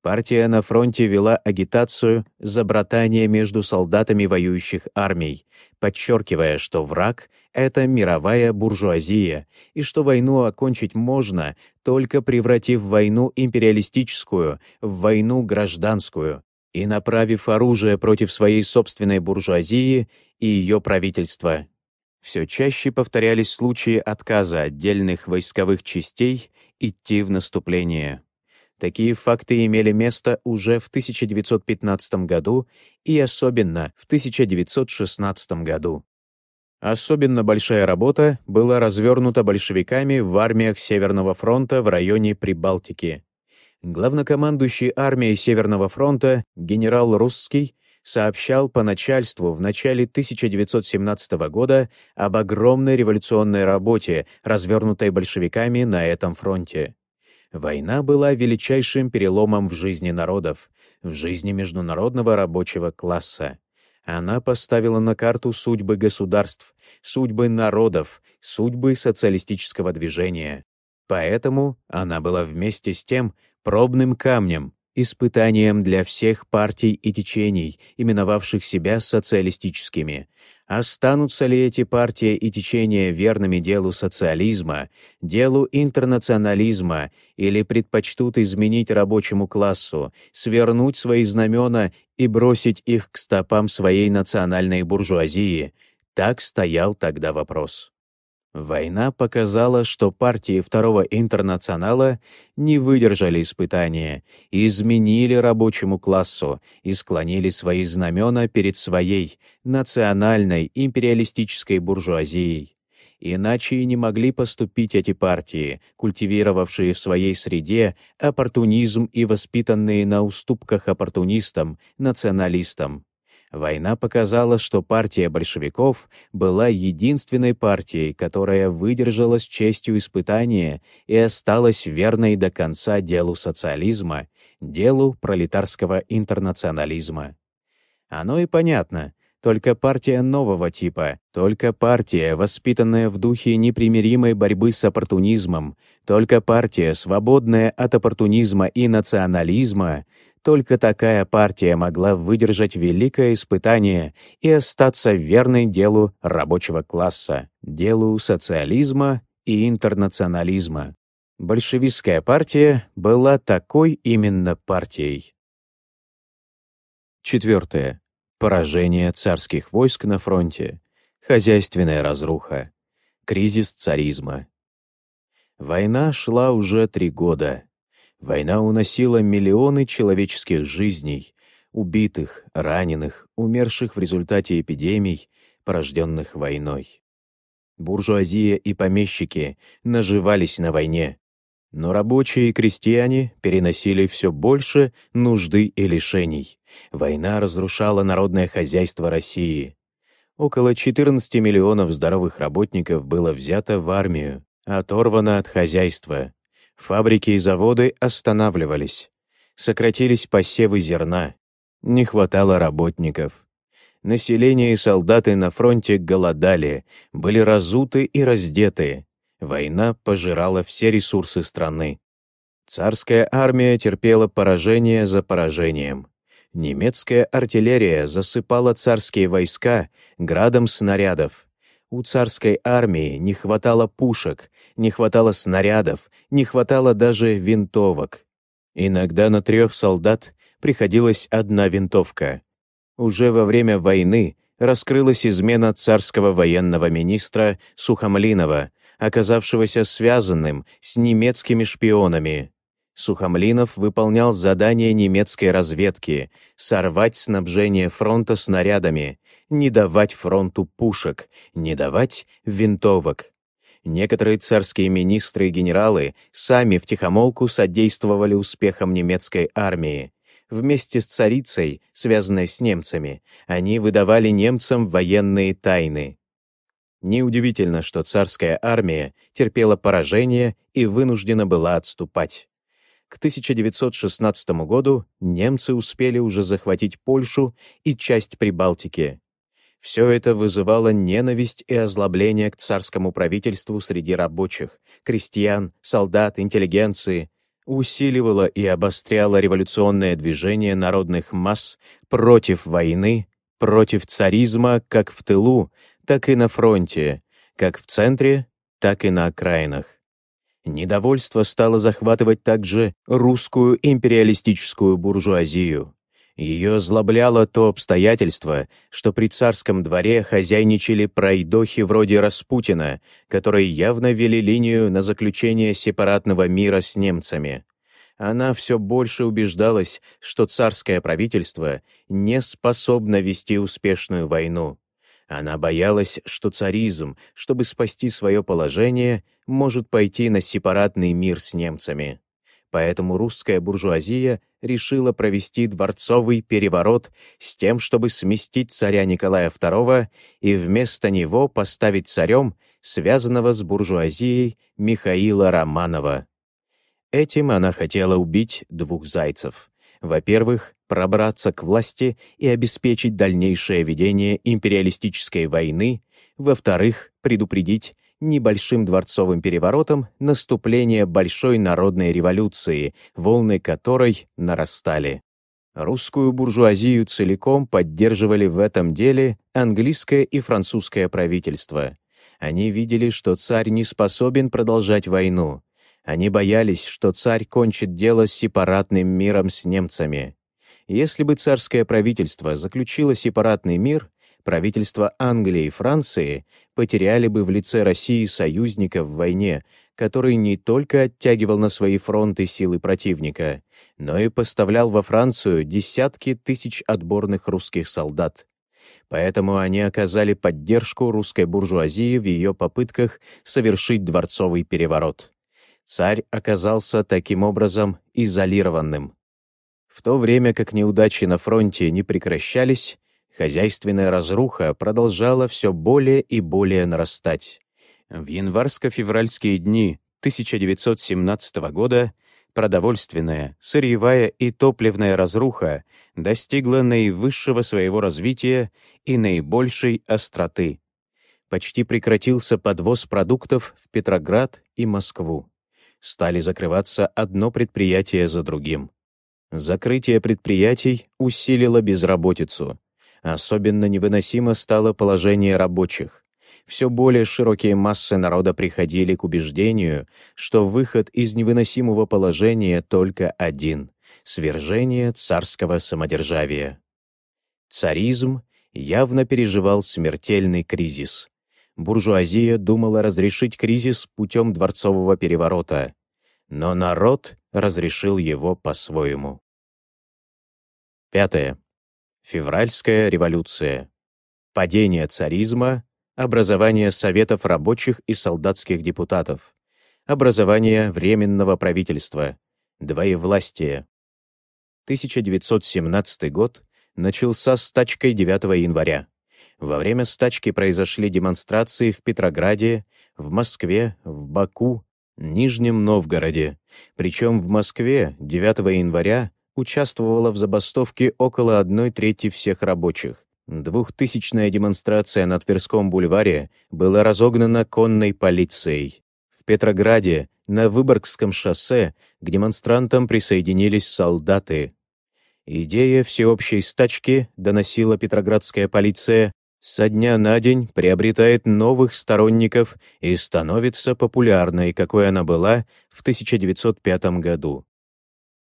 Партия на фронте вела агитацию за братание между солдатами воюющих армий, подчеркивая, что враг — это мировая буржуазия, и что войну окончить можно, только превратив войну империалистическую в войну гражданскую и направив оружие против своей собственной буржуазии и ее правительства все чаще повторялись случаи отказа отдельных войсковых частей идти в наступление. Такие факты имели место уже в 1915 году и особенно в 1916 году. Особенно большая работа была развернута большевиками в армиях Северного фронта в районе Прибалтики. Главнокомандующий армией Северного фронта генерал Русский сообщал по начальству в начале 1917 года об огромной революционной работе, развернутой большевиками на этом фронте. Война была величайшим переломом в жизни народов, в жизни международного рабочего класса. Она поставила на карту судьбы государств, судьбы народов, судьбы социалистического движения. Поэтому она была вместе с тем пробным камнем, испытанием для всех партий и течений, именовавших себя социалистическими. Останутся ли эти партии и течения верными делу социализма, делу интернационализма, или предпочтут изменить рабочему классу, свернуть свои знамена и бросить их к стопам своей национальной буржуазии? Так стоял тогда вопрос. Война показала, что партии Второго интернационала не выдержали испытания, изменили рабочему классу и склонили свои знамена перед своей национальной империалистической буржуазией. Иначе и не могли поступить эти партии, культивировавшие в своей среде оппортунизм и воспитанные на уступках оппортунистам, националистам. Война показала, что партия большевиков была единственной партией, которая выдержала с честью испытания и осталась верной до конца делу социализма, делу пролетарского интернационализма. Оно и понятно. Только партия нового типа, только партия, воспитанная в духе непримиримой борьбы с оппортунизмом, только партия, свободная от оппортунизма и национализма, только такая партия могла выдержать великое испытание и остаться верной делу рабочего класса, делу социализма и интернационализма. Большевистская партия была такой именно партией. Четвертое. Поражение царских войск на фронте. Хозяйственная разруха. Кризис царизма. Война шла уже три года. Война уносила миллионы человеческих жизней, убитых, раненых, умерших в результате эпидемий, порожденных войной. Буржуазия и помещики наживались на войне, но рабочие и крестьяне переносили все больше нужды и лишений. Война разрушала народное хозяйство России. Около 14 миллионов здоровых работников было взято в армию, оторвано от хозяйства. Фабрики и заводы останавливались. Сократились посевы зерна. Не хватало работников. Население и солдаты на фронте голодали, были разуты и раздеты. Война пожирала все ресурсы страны. Царская армия терпела поражение за поражением. Немецкая артиллерия засыпала царские войска градом снарядов. У царской армии не хватало пушек, не хватало снарядов, не хватало даже винтовок. Иногда на трех солдат приходилась одна винтовка. Уже во время войны раскрылась измена царского военного министра Сухомлинова, оказавшегося связанным с немецкими шпионами. Сухомлинов выполнял задание немецкой разведки сорвать снабжение фронта снарядами, не давать фронту пушек, не давать винтовок. Некоторые царские министры и генералы сами втихомолку содействовали успехам немецкой армии, Вместе с царицей, связанной с немцами, они выдавали немцам военные тайны. Неудивительно, что царская армия терпела поражение и вынуждена была отступать. К 1916 году немцы успели уже захватить Польшу и часть Прибалтики. Все это вызывало ненависть и озлобление к царскому правительству среди рабочих, крестьян, солдат, интеллигенции, усиливало и обостряло революционное движение народных масс против войны, против царизма как в тылу, так и на фронте, как в центре, так и на окраинах. Недовольство стало захватывать также русскую империалистическую буржуазию. Ее озлобляло то обстоятельство, что при царском дворе хозяйничали пройдохи вроде Распутина, которые явно вели линию на заключение сепаратного мира с немцами. Она все больше убеждалась, что царское правительство не способно вести успешную войну. Она боялась, что царизм, чтобы спасти свое положение, может пойти на сепаратный мир с немцами. Поэтому русская буржуазия решила провести дворцовый переворот с тем, чтобы сместить царя Николая II и вместо него поставить царем, связанного с буржуазией Михаила Романова. Этим она хотела убить двух зайцев. Во-первых, пробраться к власти и обеспечить дальнейшее ведение империалистической войны. Во-вторых, предупредить небольшим дворцовым переворотом наступление большой народной революции, волны которой нарастали. Русскую буржуазию целиком поддерживали в этом деле английское и французское правительство. Они видели, что царь не способен продолжать войну. Они боялись, что царь кончит дело сепаратным миром с немцами. Если бы царское правительство заключило сепаратный мир, правительства Англии и Франции потеряли бы в лице России союзника в войне, который не только оттягивал на свои фронты силы противника, но и поставлял во Францию десятки тысяч отборных русских солдат. Поэтому они оказали поддержку русской буржуазии в ее попытках совершить дворцовый переворот. Царь оказался таким образом изолированным. В то время как неудачи на фронте не прекращались, Хозяйственная разруха продолжала все более и более нарастать. В январско-февральские дни 1917 года продовольственная, сырьевая и топливная разруха достигла наивысшего своего развития и наибольшей остроты. Почти прекратился подвоз продуктов в Петроград и Москву. Стали закрываться одно предприятие за другим. Закрытие предприятий усилило безработицу. Особенно невыносимо стало положение рабочих. Все более широкие массы народа приходили к убеждению, что выход из невыносимого положения только один — свержение царского самодержавия. Царизм явно переживал смертельный кризис. буржуазия думала разрешить кризис путем дворцового переворота, но народ разрешил его по-своему. Пятое. Февральская революция. Падение царизма, образование Советов рабочих и солдатских депутатов, образование Временного правительства, двоевластие. 1917 год начался стачкой 9 января. Во время стачки произошли демонстрации в Петрограде, в Москве, в Баку, Нижнем Новгороде. Причем в Москве 9 января участвовало в забастовке около одной трети всех рабочих. Двухтысячная демонстрация на Тверском бульваре была разогнана конной полицией. В Петрограде, на Выборгском шоссе, к демонстрантам присоединились солдаты. Идея всеобщей стачки, доносила петроградская полиция, со дня на день приобретает новых сторонников и становится популярной, какой она была в 1905 году.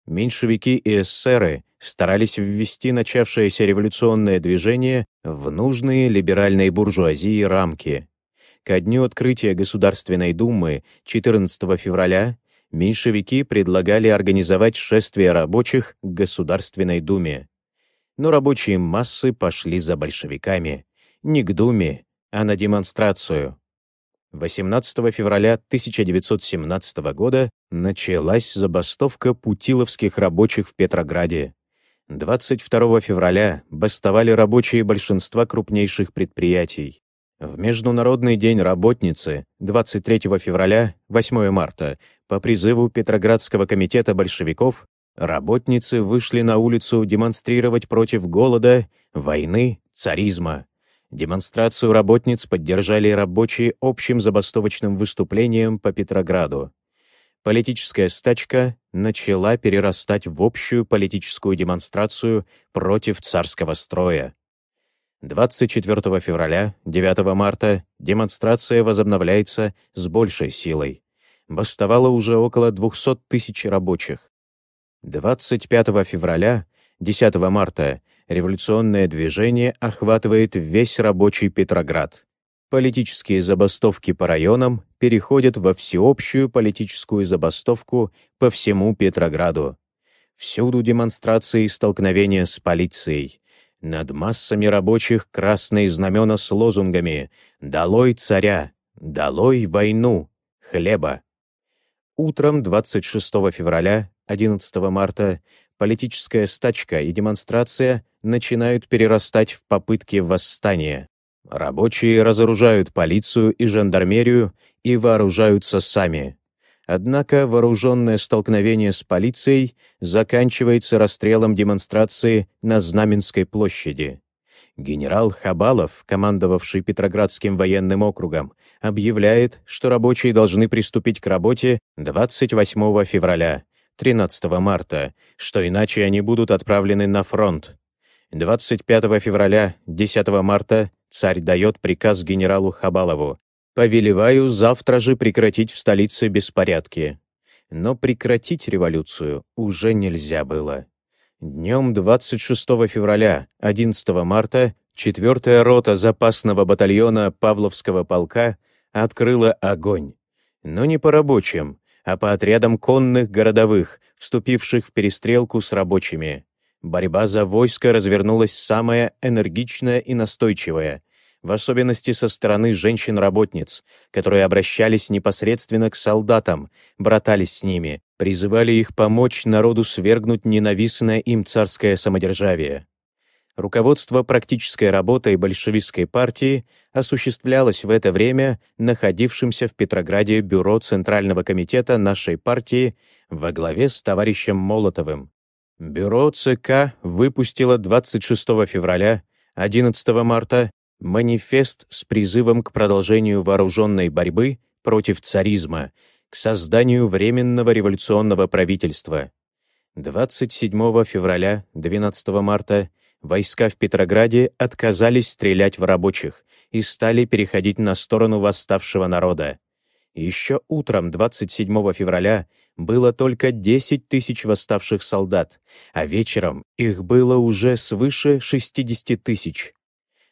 Меньшевики и эсеры старались ввести начавшееся революционное движение в нужные либеральной буржуазии рамки. Ко дню открытия Государственной Думы 14 февраля меньшевики предлагали организовать шествие рабочих к Государственной Думе. Но рабочие массы пошли за большевиками не к Думе, а на демонстрацию. 18 февраля 1917 года началась забастовка путиловских рабочих в Петрограде. 22 февраля бастовали рабочие большинства крупнейших предприятий. В Международный день работницы 23 февраля, 8 марта, по призыву Петроградского комитета большевиков, работницы вышли на улицу демонстрировать против голода, войны, царизма. Демонстрацию работниц поддержали рабочие общим забастовочным выступлением по Петрограду. Политическая стачка начала перерастать в общую политическую демонстрацию против царского строя. 24 февраля, 9 марта демонстрация возобновляется с большей силой. Бастовало уже около 200 тысяч рабочих. 25 февраля, 10 марта революционное движение охватывает весь рабочий Петроград. Политические забастовки по районам переходят во всеобщую политическую забастовку по всему Петрограду. Всюду демонстрации и столкновения с полицией. Над массами рабочих красные знамена с лозунгами «Долой царя! Долой войну! Хлеба!». Утром 26 февраля, 11 марта политическая стачка и демонстрация начинают перерастать в попытки восстания. Рабочие разоружают полицию и жандармерию и вооружаются сами. Однако вооруженное столкновение с полицией заканчивается расстрелом демонстрации на Знаменской площади. Генерал Хабалов, командовавший Петроградским военным округом, объявляет, что рабочие должны приступить к работе 28 февраля, 13 марта, что иначе они будут отправлены на фронт. 25 февраля, 10 марта царь дает приказ генералу Хабалову «Повелеваю завтра же прекратить в столице беспорядки». Но прекратить революцию уже нельзя было. Днем 26 февраля, 11 марта, 4-я рота запасного батальона Павловского полка открыла огонь. Но не по рабочим, а по отрядам конных городовых, вступивших в перестрелку с рабочими. Борьба за войско развернулась самая энергичная и настойчивая, в особенности со стороны женщин-работниц, которые обращались непосредственно к солдатам, братались с ними, призывали их помочь народу свергнуть ненавистное им царское самодержавие. Руководство практической работой большевистской партии осуществлялось в это время находившимся в Петрограде бюро Центрального комитета нашей партии во главе с товарищем Молотовым. Бюро ЦК выпустило 26 февраля, 11 марта манифест с призывом к продолжению вооруженной борьбы против царизма, к созданию Временного революционного правительства. 27 февраля, 12 марта войска в Петрограде отказались стрелять в рабочих и стали переходить на сторону восставшего народа. Еще утром 27 февраля было только 10 тысяч восставших солдат, а вечером их было уже свыше 60 тысяч.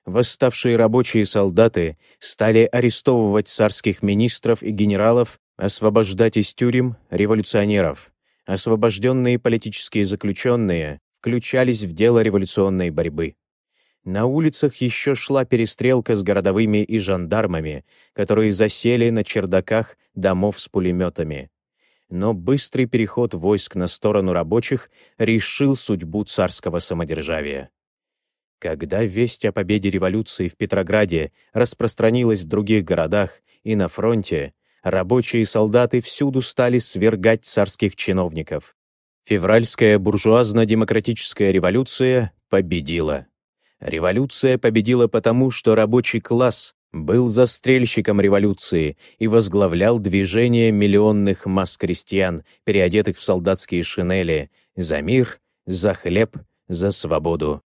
восставшие рабочие солдаты стали арестовывать царских министров и генералов, освобождать из тюрем революционеров. Освобожденные политические заключенные включались в дело революционной борьбы. На улицах еще шла перестрелка с городовыми и жандармами, которые засели на чердаках домов с пулеметами. Но быстрый переход войск на сторону рабочих решил судьбу царского самодержавия. Когда весть о победе революции в Петрограде распространилась в других городах и на фронте, рабочие и солдаты всюду стали свергать царских чиновников. Февральская буржуазно-демократическая революция победила. Революция победила потому, что рабочий класс был застрельщиком революции и возглавлял движение миллионных масс крестьян, переодетых в солдатские шинели, за мир, за хлеб, за свободу.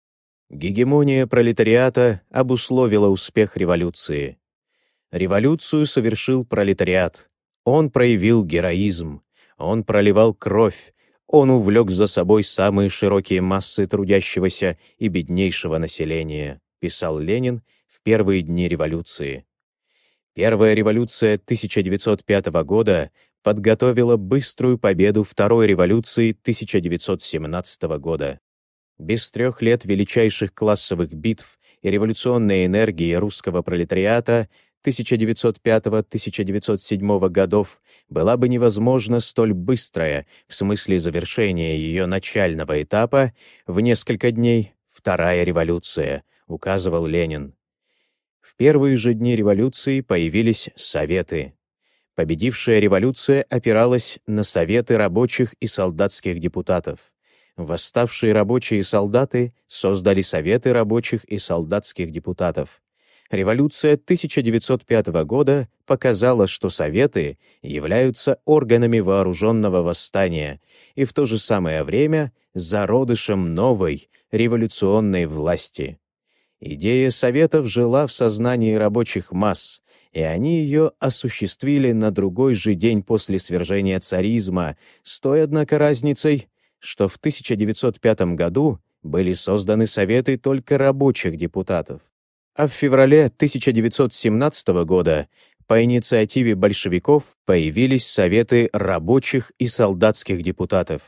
Гегемония пролетариата обусловила успех революции. Революцию совершил пролетариат. Он проявил героизм. Он проливал кровь, он увлек за собой самые широкие массы трудящегося и беднейшего населения, писал Ленин в первые дни революции. Первая революция 1905 года подготовила быструю победу Второй революции 1917 года. Без трех лет величайших классовых битв и революционной энергии русского пролетариата 1905-1907 годов была бы невозможна столь быстрая, в смысле завершения ее начального этапа, в несколько дней Вторая революция, указывал Ленин. В первые же дни революции появились Советы. Победившая революция опиралась на Советы рабочих и солдатских депутатов. Восставшие рабочие и солдаты создали Советы рабочих и солдатских депутатов. Революция 1905 года показала, что Советы являются органами вооруженного восстания и в то же самое время зародышем новой революционной власти. Идея Советов жила в сознании рабочих масс, и они ее осуществили на другой же день после свержения царизма, с той, однако, разницей, что в 1905 году были созданы Советы только рабочих депутатов а в феврале 1917 года по инициативе большевиков появились Советы рабочих и солдатских депутатов.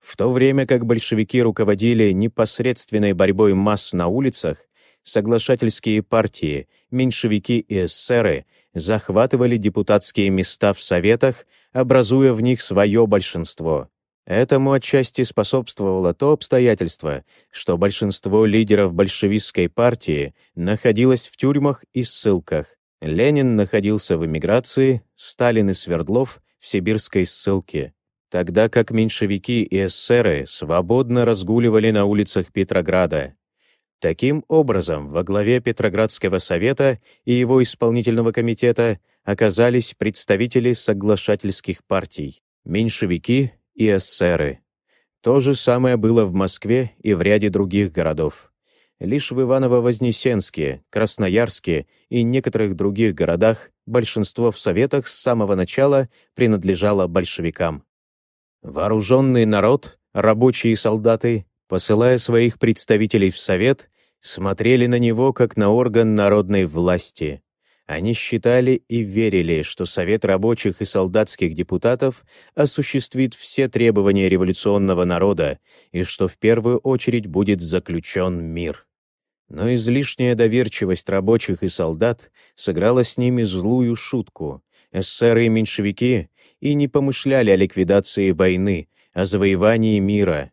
В то время как большевики руководили непосредственной борьбой масс на улицах, соглашательские партии, меньшевики и эсеры захватывали депутатские места в Советах, образуя в них свое большинство. Этому отчасти способствовало то обстоятельство, что большинство лидеров большевистской партии находилось в тюрьмах и ссылках. Ленин находился в эмиграции, Сталин и Свердлов — в сибирской ссылке, тогда как меньшевики и эсеры свободно разгуливали на улицах Петрограда. Таким образом, во главе Петроградского совета и его исполнительного комитета оказались представители соглашательских партий, меньшевики и эсеры. То же самое было в Москве и в ряде других городов. Лишь в Иваново-Вознесенске, Красноярске и некоторых других городах большинство в Советах с самого начала принадлежало большевикам. Вооруженный народ, рабочие и солдаты, посылая своих представителей в Совет, смотрели на него как на орган народной власти, они считали и верили, что Совет рабочих и солдатских депутатов осуществит все требования революционного народа и что в первую очередь будет заключен мир. Но излишняя доверчивость рабочих и солдат сыграла с ними злую шутку. Эсеры и меньшевики и не помышляли о ликвидации войны, о завоевании мира.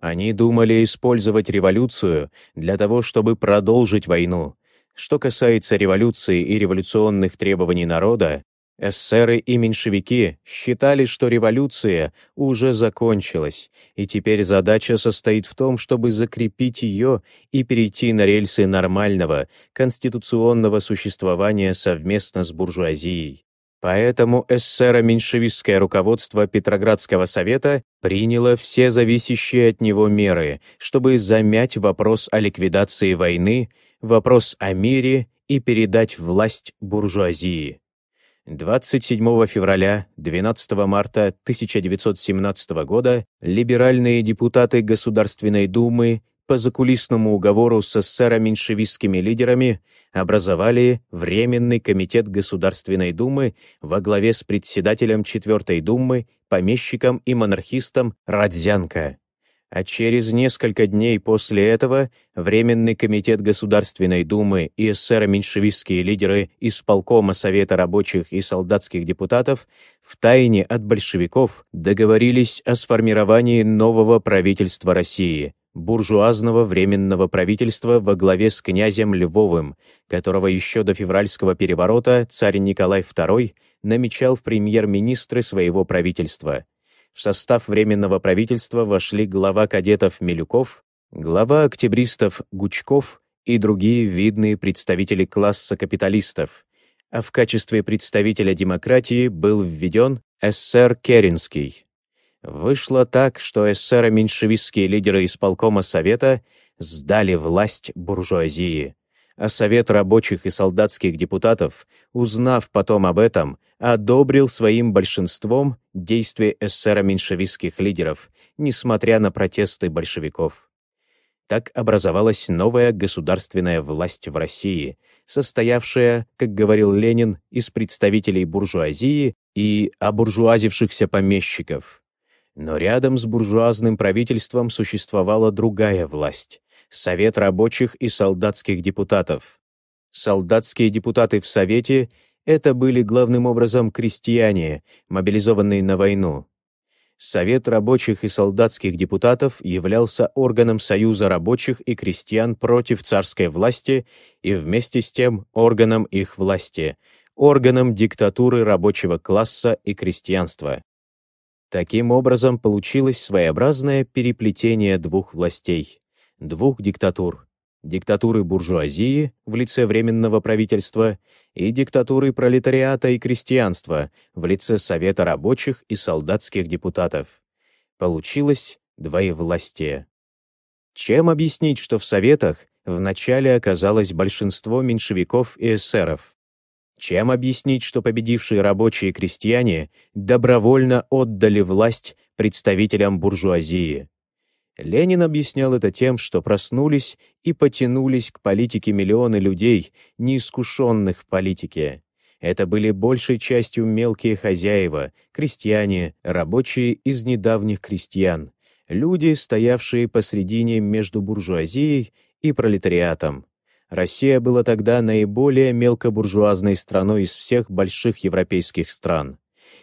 Они думали использовать революцию для того, чтобы продолжить войну, что касается революции и революционных требований народа, эсеры и меньшевики считали, что революция уже закончилась, и теперь задача состоит в том, чтобы закрепить ее и перейти на рельсы нормального, конституционного существования совместно с буржуазией. Поэтому эсеро-меньшевистское руководство Петроградского совета приняло все зависящие от него меры, чтобы замять вопрос о ликвидации войны вопрос о мире и передать власть буржуазии. 27 февраля 12 марта 1917 года либеральные депутаты Государственной Думы по закулисному уговору с эсеро-меньшевистскими лидерами образовали Временный комитет Государственной Думы во главе с председателем Четвертой Думы, помещиком и монархистом Радзянко. А через несколько дней после этого Временный комитет Государственной Думы и эсеро-меньшевистские лидеры исполкома Совета рабочих и солдатских депутатов втайне от большевиков договорились о сформировании нового правительства России, буржуазного временного правительства во главе с князем Львовым, которого еще до февральского переворота царь Николай II намечал в премьер-министры своего правительства. В состав Временного правительства вошли глава кадетов Милюков, глава октябристов Гучков и другие видные представители класса капиталистов, а в качестве представителя демократии был введен эсер Керенский. Вышло так, что эсеро-меньшевистские лидеры исполкома Совета сдали власть буржуазии, а Совет рабочих и солдатских депутатов, узнав потом об этом, одобрил своим большинством действия эсеро-меньшевистских лидеров, несмотря на протесты большевиков. Так образовалась новая государственная власть в России, состоявшая, как говорил Ленин, из представителей буржуазии и обуржуазившихся помещиков. Но рядом с буржуазным правительством существовала другая власть — Совет рабочих и солдатских депутатов. Солдатские депутаты в Совете — это были главным образом крестьяне, мобилизованные на войну. Совет рабочих и солдатских депутатов являлся органом Союза рабочих и крестьян против царской власти и вместе с тем органом их власти, органом диктатуры рабочего класса и крестьянства. Таким образом, получилось своеобразное переплетение двух властей, двух диктатур. Диктатуры буржуазии в лице Временного правительства и диктатуры пролетариата и крестьянства в лице Совета рабочих и солдатских депутатов. Получилось двоевластие. Чем объяснить, что в Советах вначале оказалось большинство меньшевиков и эсеров? Чем объяснить, что победившие рабочие крестьяне добровольно отдали власть представителям буржуазии? Ленин объяснял это тем, что проснулись и потянулись к политике миллионы людей, неискушенных в политике. Это были большей частью мелкие хозяева, крестьяне, рабочие из недавних крестьян, люди, стоявшие посредине между буржуазией и пролетариатом. Россия была тогда наиболее мелкобуржуазной страной из всех больших европейских стран.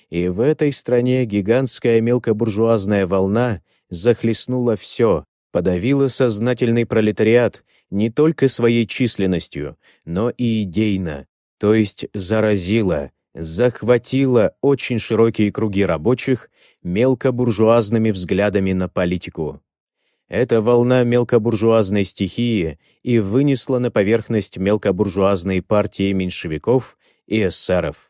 И в этой стране гигантская мелкобуржуазная волна захлестнула все, подавила сознательный пролетариат не только своей численностью, но и идейно, то есть заразила, захватила очень широкие круги рабочих мелкобуржуазными взглядами на политику. Эта волна мелкобуржуазной стихии и вынесла на поверхность мелкобуржуазной партии меньшевиков и эсеров.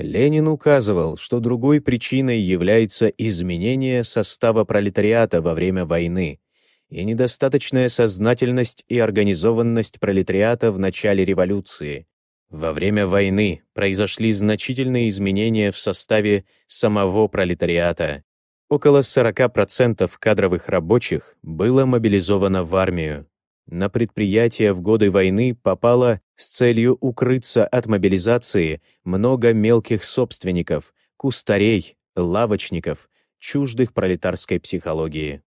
Ленин указывал, что другой причиной является изменение состава пролетариата во время войны и недостаточная сознательность и организованность пролетариата в начале революции. Во время войны произошли значительные изменения в составе самого пролетариата, Около 40% кадровых рабочих было мобилизовано в армию. На предприятия в годы войны попало с целью укрыться от мобилизации много мелких собственников, кустарей, лавочников, чуждых пролетарской психологии.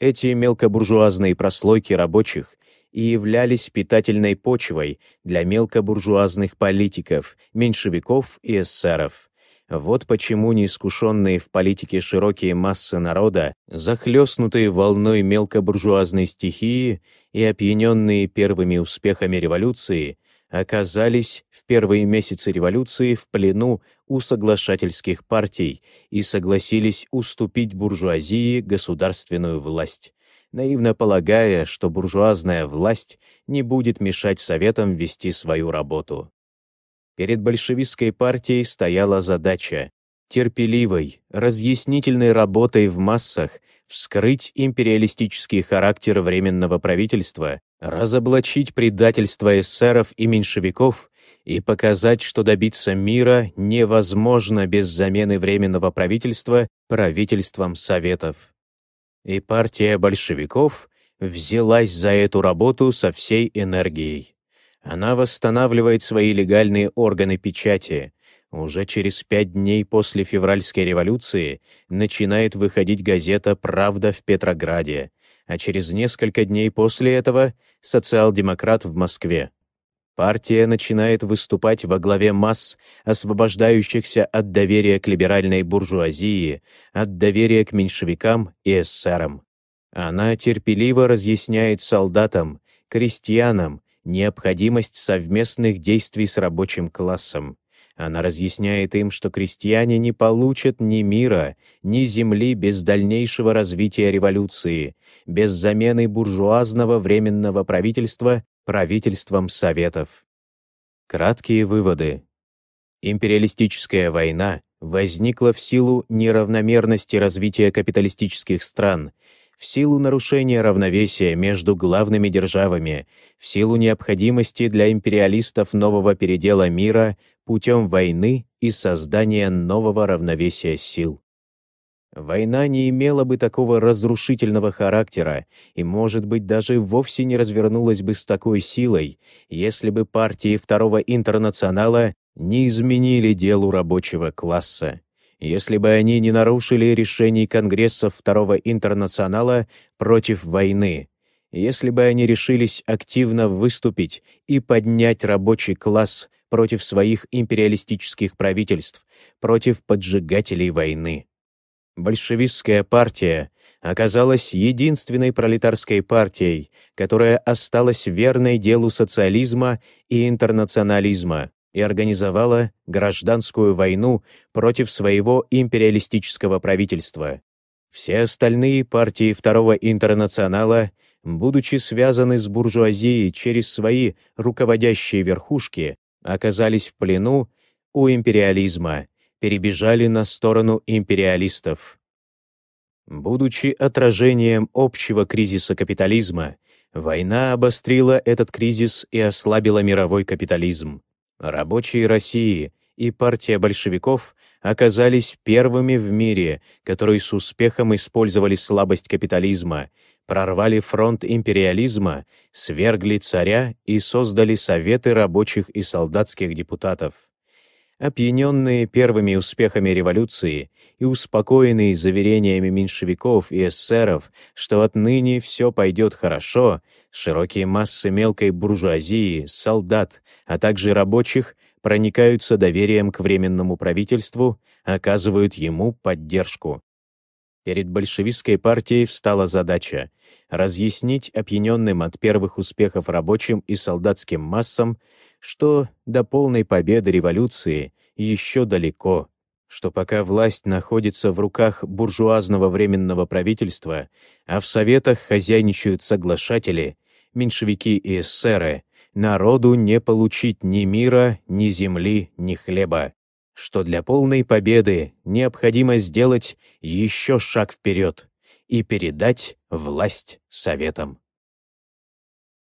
Эти мелкобуржуазные прослойки рабочих и являлись питательной почвой для мелкобуржуазных политиков, меньшевиков и эсеров. Вот почему неискушенные в политике широкие массы народа, захлестнутые волной мелкобуржуазной стихии и опьяненные первыми успехами революции, оказались в первые месяцы революции в плену у соглашательских партий и согласились уступить буржуазии государственную власть, наивно полагая, что буржуазная власть не будет мешать советам вести свою работу. Перед большевистской партией стояла задача терпеливой, разъяснительной работой в массах вскрыть империалистический характер Временного правительства, разоблачить предательство эсеров и меньшевиков и показать, что добиться мира невозможно без замены Временного правительства правительством Советов. И партия большевиков взялась за эту работу со всей энергией. Она восстанавливает свои легальные органы печати. Уже через пять дней после февральской революции начинает выходить газета «Правда в Петрограде», а через несколько дней после этого «Социал-демократ в Москве». Партия начинает выступать во главе масс, освобождающихся от доверия к либеральной буржуазии, от доверия к меньшевикам и эсерам. Она терпеливо разъясняет солдатам, крестьянам необходимость совместных действий с рабочим классом. Она разъясняет им, что крестьяне не получат ни мира, ни земли без дальнейшего развития революции, без замены буржуазного временного правительства правительством Советов. Краткие выводы. Империалистическая война возникла в силу неравномерности развития капиталистических стран в силу нарушения равновесия между главными державами, в силу необходимости для империалистов нового передела мира путем войны и создания нового равновесия сил. Война не имела бы такого разрушительного характера и, может быть, даже вовсе не развернулась бы с такой силой, если бы партии Второго Интернационала не изменили делу рабочего класса если бы они не нарушили решений Конгрессов Второго Интернационала против войны, если бы они решились активно выступить и поднять рабочий класс против своих империалистических правительств, против поджигателей войны. Большевистская партия оказалась единственной пролетарской партией, которая осталась верной делу социализма и интернационализма, и организовала гражданскую войну против своего империалистического правительства. Все остальные партии Второго Интернационала, будучи связаны с буржуазией через свои руководящие верхушки, оказались в плену у империализма, перебежали на сторону империалистов. Будучи отражением общего кризиса капитализма, война обострила этот кризис и ослабила мировой капитализм. Рабочие России и партия большевиков оказались первыми в мире, которые с успехом использовали слабость капитализма, прорвали фронт империализма, свергли царя и создали советы рабочих и солдатских депутатов. Опьяненные первыми успехами революции и успокоенные заверениями меньшевиков и эсеров, что отныне все пойдет хорошо, широкие массы мелкой буржуазии, солдат, а также рабочих проникаются доверием к Временному правительству, оказывают ему поддержку. Перед большевистской партией встала задача разъяснить опьяненным от первых успехов рабочим и солдатским массам, что до полной победы революции еще далеко, что пока власть находится в руках буржуазного временного правительства, а в советах хозяйничают соглашатели, меньшевики и эсеры, народу не получить ни мира, ни земли, ни хлеба, что для полной победы необходимо сделать еще шаг вперед и передать власть советам.